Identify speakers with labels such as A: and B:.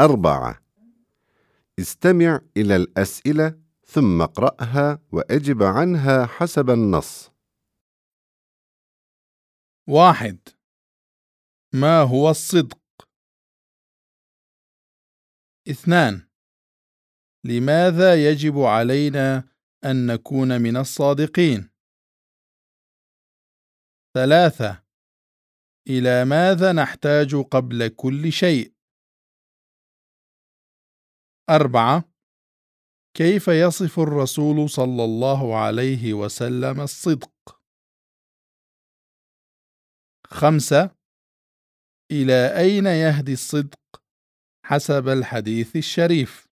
A: أربعة استمع إلى الأسئلة ثم اقرأها وأجب عنها حسب النص
B: واحد ما هو الصدق؟ اثنان لماذا يجب علينا أن نكون من الصادقين؟ ثلاثة إلى ماذا نحتاج قبل كل شيء؟ أربعة كيف يصف الرسول صلى الله عليه وسلم الصدق؟ خمسة إلى أين يهدي الصدق حسب الحديث الشريف؟